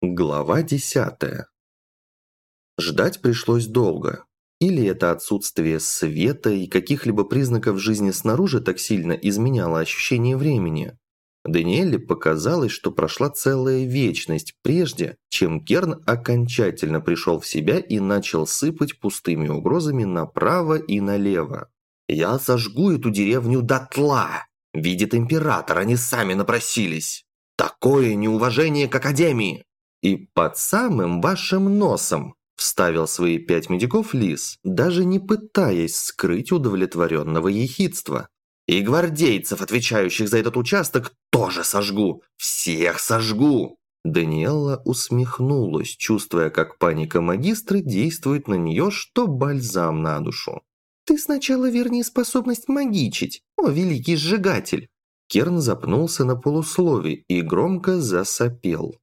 Глава десятая. Ждать пришлось долго. Или это отсутствие света и каких-либо признаков жизни снаружи так сильно изменяло ощущение времени. Даниэле показалось, что прошла целая вечность прежде, чем Керн окончательно пришел в себя и начал сыпать пустыми угрозами направо и налево. «Я сожгу эту деревню дотла! Видит император, они сами напросились! Такое неуважение к Академии!» «И под самым вашим носом!» – вставил свои пять медиков Лис, даже не пытаясь скрыть удовлетворенного ехидства. «И гвардейцев, отвечающих за этот участок, тоже сожгу! Всех сожгу!» Даниэлла усмехнулась, чувствуя, как паника магистра действует на нее, что бальзам на душу. «Ты сначала верни способность магичить, о великий сжигатель!» Керн запнулся на полуслове и громко засопел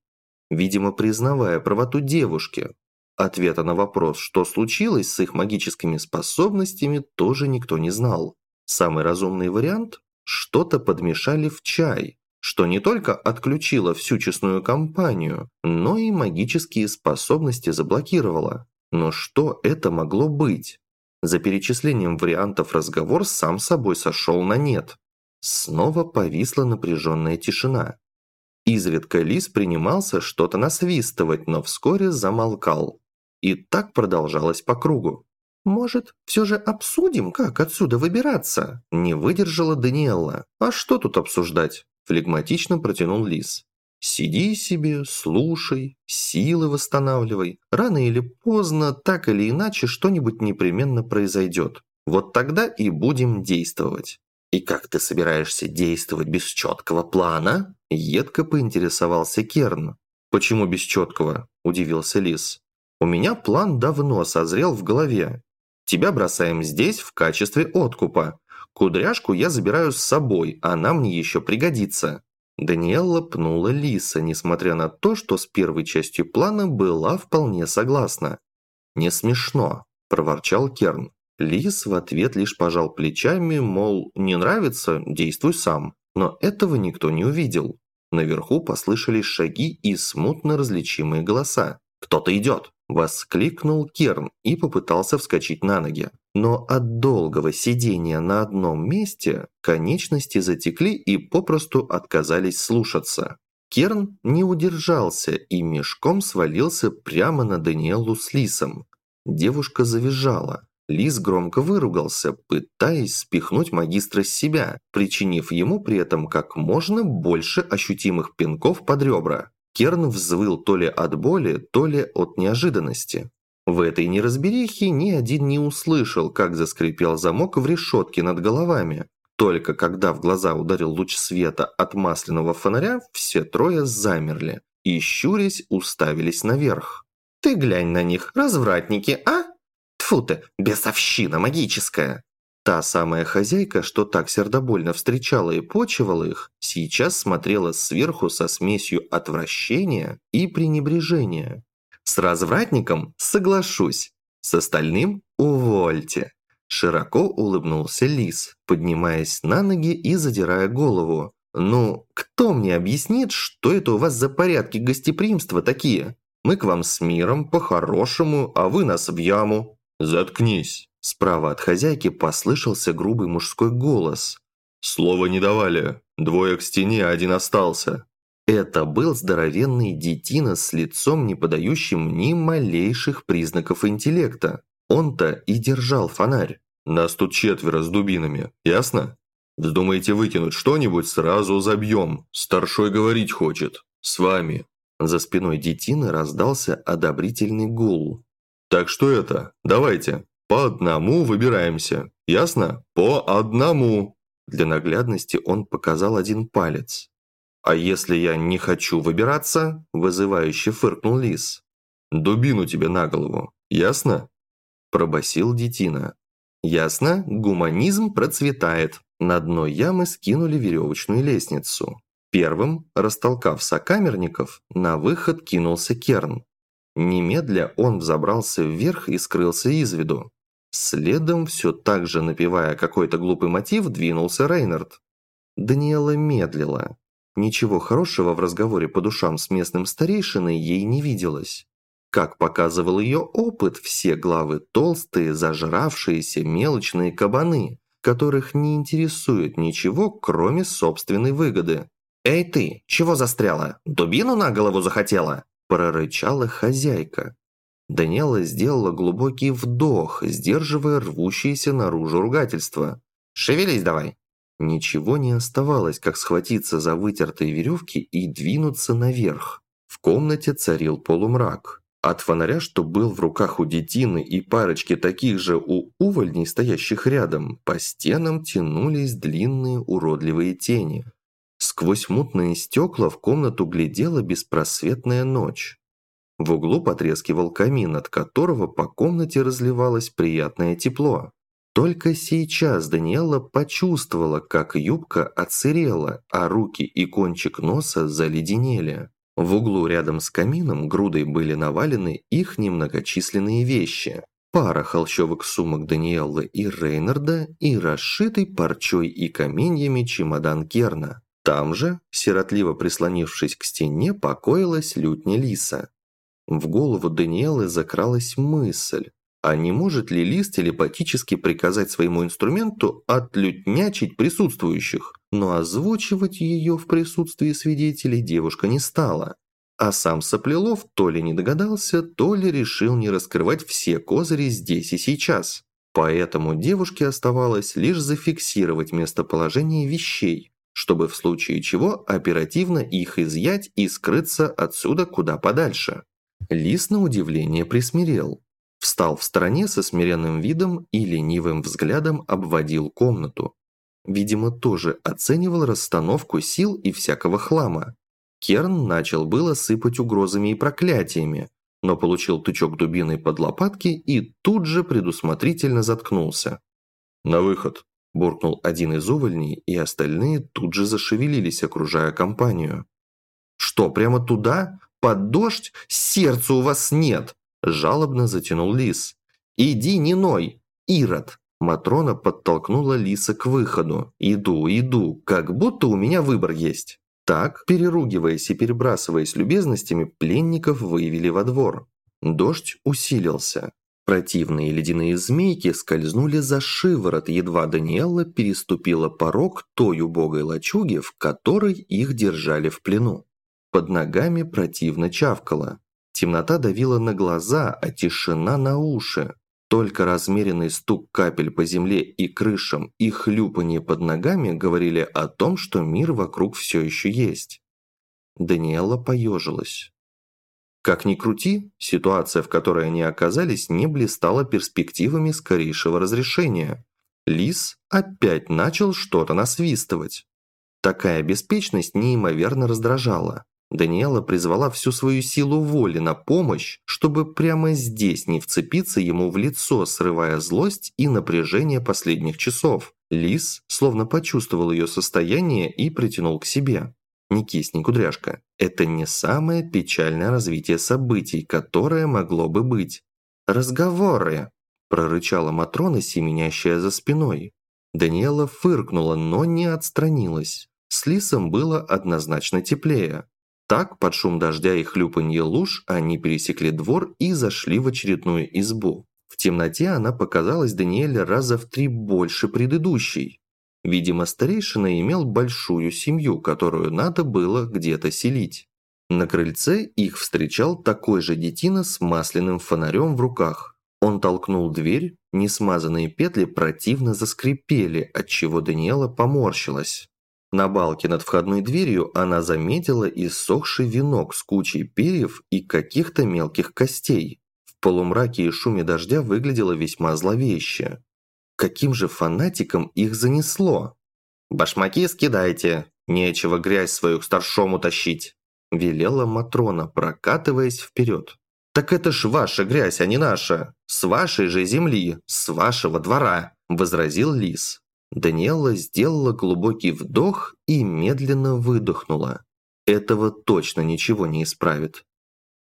видимо, признавая правоту девушки. Ответа на вопрос, что случилось с их магическими способностями, тоже никто не знал. Самый разумный вариант – что-то подмешали в чай, что не только отключило всю честную компанию, но и магические способности заблокировало. Но что это могло быть? За перечислением вариантов разговор сам собой сошел на нет. Снова повисла напряженная тишина. Изредка лис принимался что-то насвистывать, но вскоре замолкал. И так продолжалось по кругу. «Может, все же обсудим, как отсюда выбираться?» Не выдержала Даниэлла. «А что тут обсуждать?» Флегматично протянул лис. «Сиди себе, слушай, силы восстанавливай. Рано или поздно, так или иначе, что-нибудь непременно произойдет. Вот тогда и будем действовать». «И как ты собираешься действовать без четкого плана?» Едко поинтересовался Керн. «Почему без четкого?» – удивился Лис. «У меня план давно созрел в голове. Тебя бросаем здесь в качестве откупа. Кудряшку я забираю с собой, она мне еще пригодится». Даниэлла пнула Лиса, несмотря на то, что с первой частью плана была вполне согласна. «Не смешно», – проворчал Керн. Лис в ответ лишь пожал плечами, мол, не нравится – действуй сам. Но этого никто не увидел. Наверху послышались шаги и смутно различимые голоса. «Кто-то идет!» – воскликнул Керн и попытался вскочить на ноги. Но от долгого сидения на одном месте конечности затекли и попросту отказались слушаться. Керн не удержался и мешком свалился прямо на Даниэлу с Лисом. Девушка завизжала. Лис громко выругался, пытаясь спихнуть магистра с себя, причинив ему при этом как можно больше ощутимых пинков под ребра. Керн взвыл то ли от боли, то ли от неожиданности. В этой неразберихе ни один не услышал, как заскрипел замок в решетке над головами. Только когда в глаза ударил луч света от масляного фонаря, все трое замерли и, щурясь, уставились наверх. «Ты глянь на них, развратники, а?» Тьфу ты, бесовщина магическая!» Та самая хозяйка, что так сердобольно встречала и почивала их, сейчас смотрела сверху со смесью отвращения и пренебрежения. «С развратником соглашусь, с остальным увольте!» Широко улыбнулся Лис, поднимаясь на ноги и задирая голову. «Ну, кто мне объяснит, что это у вас за порядки гостеприимства такие? Мы к вам с миром, по-хорошему, а вы нас в яму. «Заткнись!» Справа от хозяйки послышался грубый мужской голос. «Слова не давали. Двое к стене, один остался». Это был здоровенный детина с лицом, не подающим ни малейших признаков интеллекта. Он-то и держал фонарь. «Нас тут четверо с дубинами, ясно? Вздумаете выкинуть что-нибудь, сразу забьем. Старшой говорить хочет. С вами». За спиной детины раздался одобрительный гул. Так что это, давайте, по одному выбираемся. Ясно? По одному. Для наглядности он показал один палец. «А если я не хочу выбираться?» – вызывающе фыркнул лис. «Дубину тебе на голову. Ясно?» – пробасил детина. «Ясно, гуманизм процветает». На дно ямы скинули веревочную лестницу. Первым, растолкав сокамерников, на выход кинулся Керн. Немедля он взобрался вверх и скрылся из виду. Следом, все так же напевая какой-то глупый мотив, двинулся Рейнард. Даниэла медлила. Ничего хорошего в разговоре по душам с местным старейшиной ей не виделось. Как показывал ее опыт, все главы толстые, зажравшиеся, мелочные кабаны, которых не интересует ничего, кроме собственной выгоды. «Эй ты, чего застряла? Дубину на голову захотела?» – прорычала хозяйка. Даниэла сделала глубокий вдох, сдерживая рвущееся наружу ругательство. «Шевелись давай!» Ничего не оставалось, как схватиться за вытертые веревки и двинуться наверх. В комнате царил полумрак. От фонаря, что был в руках у детины и парочки таких же у увольней, стоящих рядом, по стенам тянулись длинные уродливые тени. Сквозь мутные стекла в комнату глядела беспросветная ночь. В углу потрескивал камин, от которого по комнате разливалось приятное тепло. Только сейчас Даниэла почувствовала, как юбка отсырела, а руки и кончик носа заледенели. В углу рядом с камином грудой были навалены их немногочисленные вещи. Пара холщовых сумок Даниэллы и Рейнарда и расшитый парчой и каменьями чемодан Керна. Там же, сиротливо прислонившись к стене, покоилась лютня Лиса. В голову Даниэлы закралась мысль, а не может ли Лис телепатически приказать своему инструменту отлютнячить присутствующих? Но озвучивать ее в присутствии свидетелей девушка не стала. А сам Соплелов то ли не догадался, то ли решил не раскрывать все козыри здесь и сейчас. Поэтому девушке оставалось лишь зафиксировать местоположение вещей, чтобы в случае чего оперативно их изъять и скрыться отсюда куда подальше. Лис на удивление присмирел. Встал в стороне со смиренным видом и ленивым взглядом обводил комнату. Видимо, тоже оценивал расстановку сил и всякого хлама. Керн начал было сыпать угрозами и проклятиями, но получил тычок дубиной под лопатки и тут же предусмотрительно заткнулся. «На выход!» – буркнул один из увольней, и остальные тут же зашевелились, окружая компанию. «Что, прямо туда? Под дождь? Сердца у вас нет!» Жалобно затянул лис. «Иди, не ной! Ирод!» Матрона подтолкнула лиса к выходу. «Иду, иду, как будто у меня выбор есть». Так, переругиваясь и перебрасываясь любезностями, пленников вывели во двор. Дождь усилился. Противные ледяные змейки скользнули за шиворот, едва Даниэлла переступила порог той убогой лачуги, в которой их держали в плену. Под ногами противно чавкало. Темнота давила на глаза, а тишина на уши. Только размеренный стук капель по земле и крышам и хлюпанье под ногами говорили о том, что мир вокруг все еще есть. Даниэла поежилась. Как ни крути, ситуация, в которой они оказались, не блистала перспективами скорейшего разрешения. Лис опять начал что-то насвистывать. Такая беспечность неимоверно раздражала. Даниэла призвала всю свою силу воли на помощь, чтобы прямо здесь не вцепиться ему в лицо, срывая злость и напряжение последних часов. Лис словно почувствовал ее состояние и притянул к себе. «Не кись, не кудряшка. Это не самое печальное развитие событий, которое могло бы быть. Разговоры!» – прорычала Матрона, семенящая за спиной. Даниэла фыркнула, но не отстранилась. С Лисом было однозначно теплее. Так, под шум дождя и хлюпанье луж, они пересекли двор и зашли в очередную избу. В темноте она показалась Даниэле раза в три больше предыдущей. Видимо, старейшина имел большую семью, которую надо было где-то селить. На крыльце их встречал такой же детина с масляным фонарем в руках. Он толкнул дверь, несмазанные петли противно заскрипели, отчего Даниэла поморщилась. На балке над входной дверью она заметила иссохший венок с кучей перьев и каких-то мелких костей. В полумраке и шуме дождя выглядело весьма зловеще. Каким же фанатиком их занесло? «Башмаки скидайте, нечего грязь свою к старшому тащить», велела Матрона, прокатываясь вперед. «Так это ж ваша грязь, а не наша. С вашей же земли, с вашего двора», возразил Лис. Даниэла сделала глубокий вдох и медленно выдохнула. Этого точно ничего не исправит.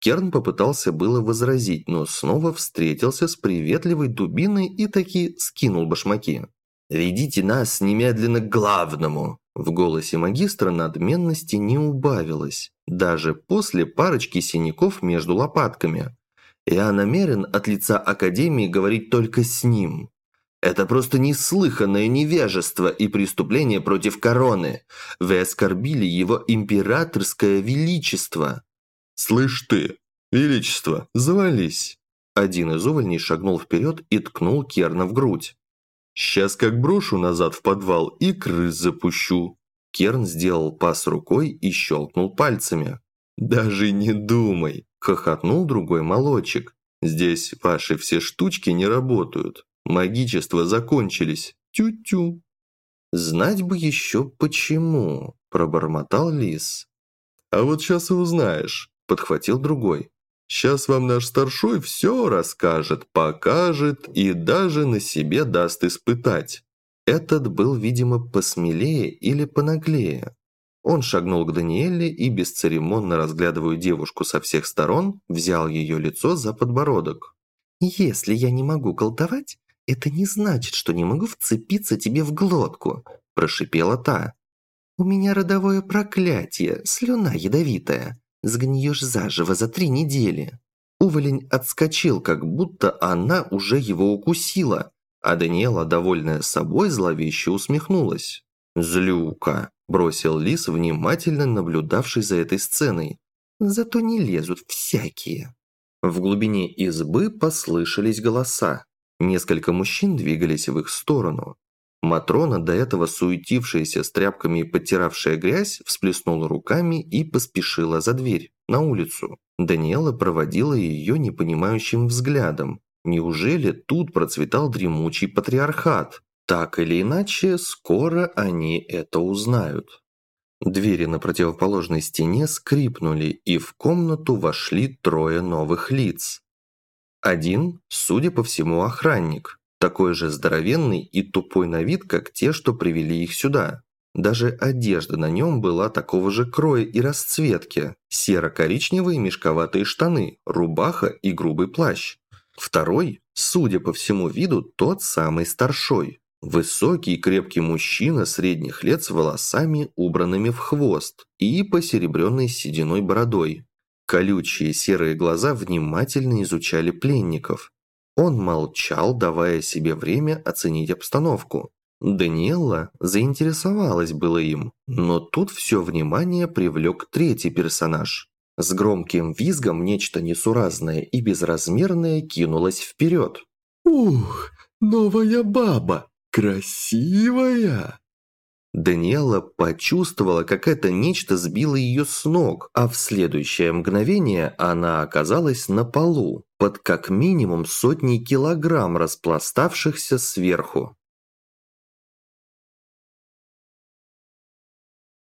Керн попытался было возразить, но снова встретился с приветливой дубиной и таки скинул башмаки. «Ведите нас немедленно к главному!» В голосе магистра надменности не убавилось, даже после парочки синяков между лопатками. «Я намерен от лица Академии говорить только с ним. Это просто неслыханное невежество и преступление против короны. Вы оскорбили его императорское величество». «Слышь ты, величество, завались!» Один из увольней шагнул вперед и ткнул Керна в грудь. «Сейчас как брошу назад в подвал и крыс запущу». Керн сделал пас рукой и щелкнул пальцами. «Даже не думай!» – хохотнул другой молочек. «Здесь ваши все штучки не работают. Магичества закончились. Тю-тю». «Знать бы еще почему», – пробормотал лис. «А вот сейчас и узнаешь», – подхватил другой. Сейчас вам наш старшой все расскажет, покажет и даже на себе даст испытать. Этот был, видимо, посмелее или понаглее. Он шагнул к Даниэле и, бесцеремонно разглядывая девушку со всех сторон, взял ее лицо за подбородок. «Если я не могу колдовать, это не значит, что не могу вцепиться тебе в глотку», – прошипела та. «У меня родовое проклятие, слюна ядовитая. Сгниешь заживо за три недели». Уволень отскочил, как будто она уже его укусила, а Даниэла, довольная собой, зловеще усмехнулась. «Злюка!» – бросил лис, внимательно наблюдавший за этой сценой. «Зато не лезут всякие». В глубине избы послышались голоса. Несколько мужчин двигались в их сторону. Матрона, до этого суетившаяся с тряпками и подтиравшая грязь, всплеснула руками и поспешила за дверь, на улицу. Даниэла проводила ее непонимающим взглядом. Неужели тут процветал дремучий патриархат? Так или иначе, скоро они это узнают. Двери на противоположной стене скрипнули, и в комнату вошли трое новых лиц. Один, судя по всему, охранник, такой же здоровенный и тупой на вид, как те, что привели их сюда. Даже одежда на нем была такого же кроя и расцветки. Серо-коричневые мешковатые штаны, рубаха и грубый плащ. Второй, судя по всему виду, тот самый старшой. Высокий и крепкий мужчина средних лет с волосами, убранными в хвост, и посеребренной сединой бородой. Колючие серые глаза внимательно изучали пленников. Он молчал, давая себе время оценить обстановку. Даниэлла заинтересовалась было им, но тут все внимание привлек третий персонаж. С громким визгом нечто несуразное и безразмерное кинулось вперед. «Ух, новая баба! Красивая!» Даниэла почувствовала, как это нечто сбило ее с ног, а в следующее мгновение она оказалась на полу, под как минимум сотней килограмм распластавшихся сверху.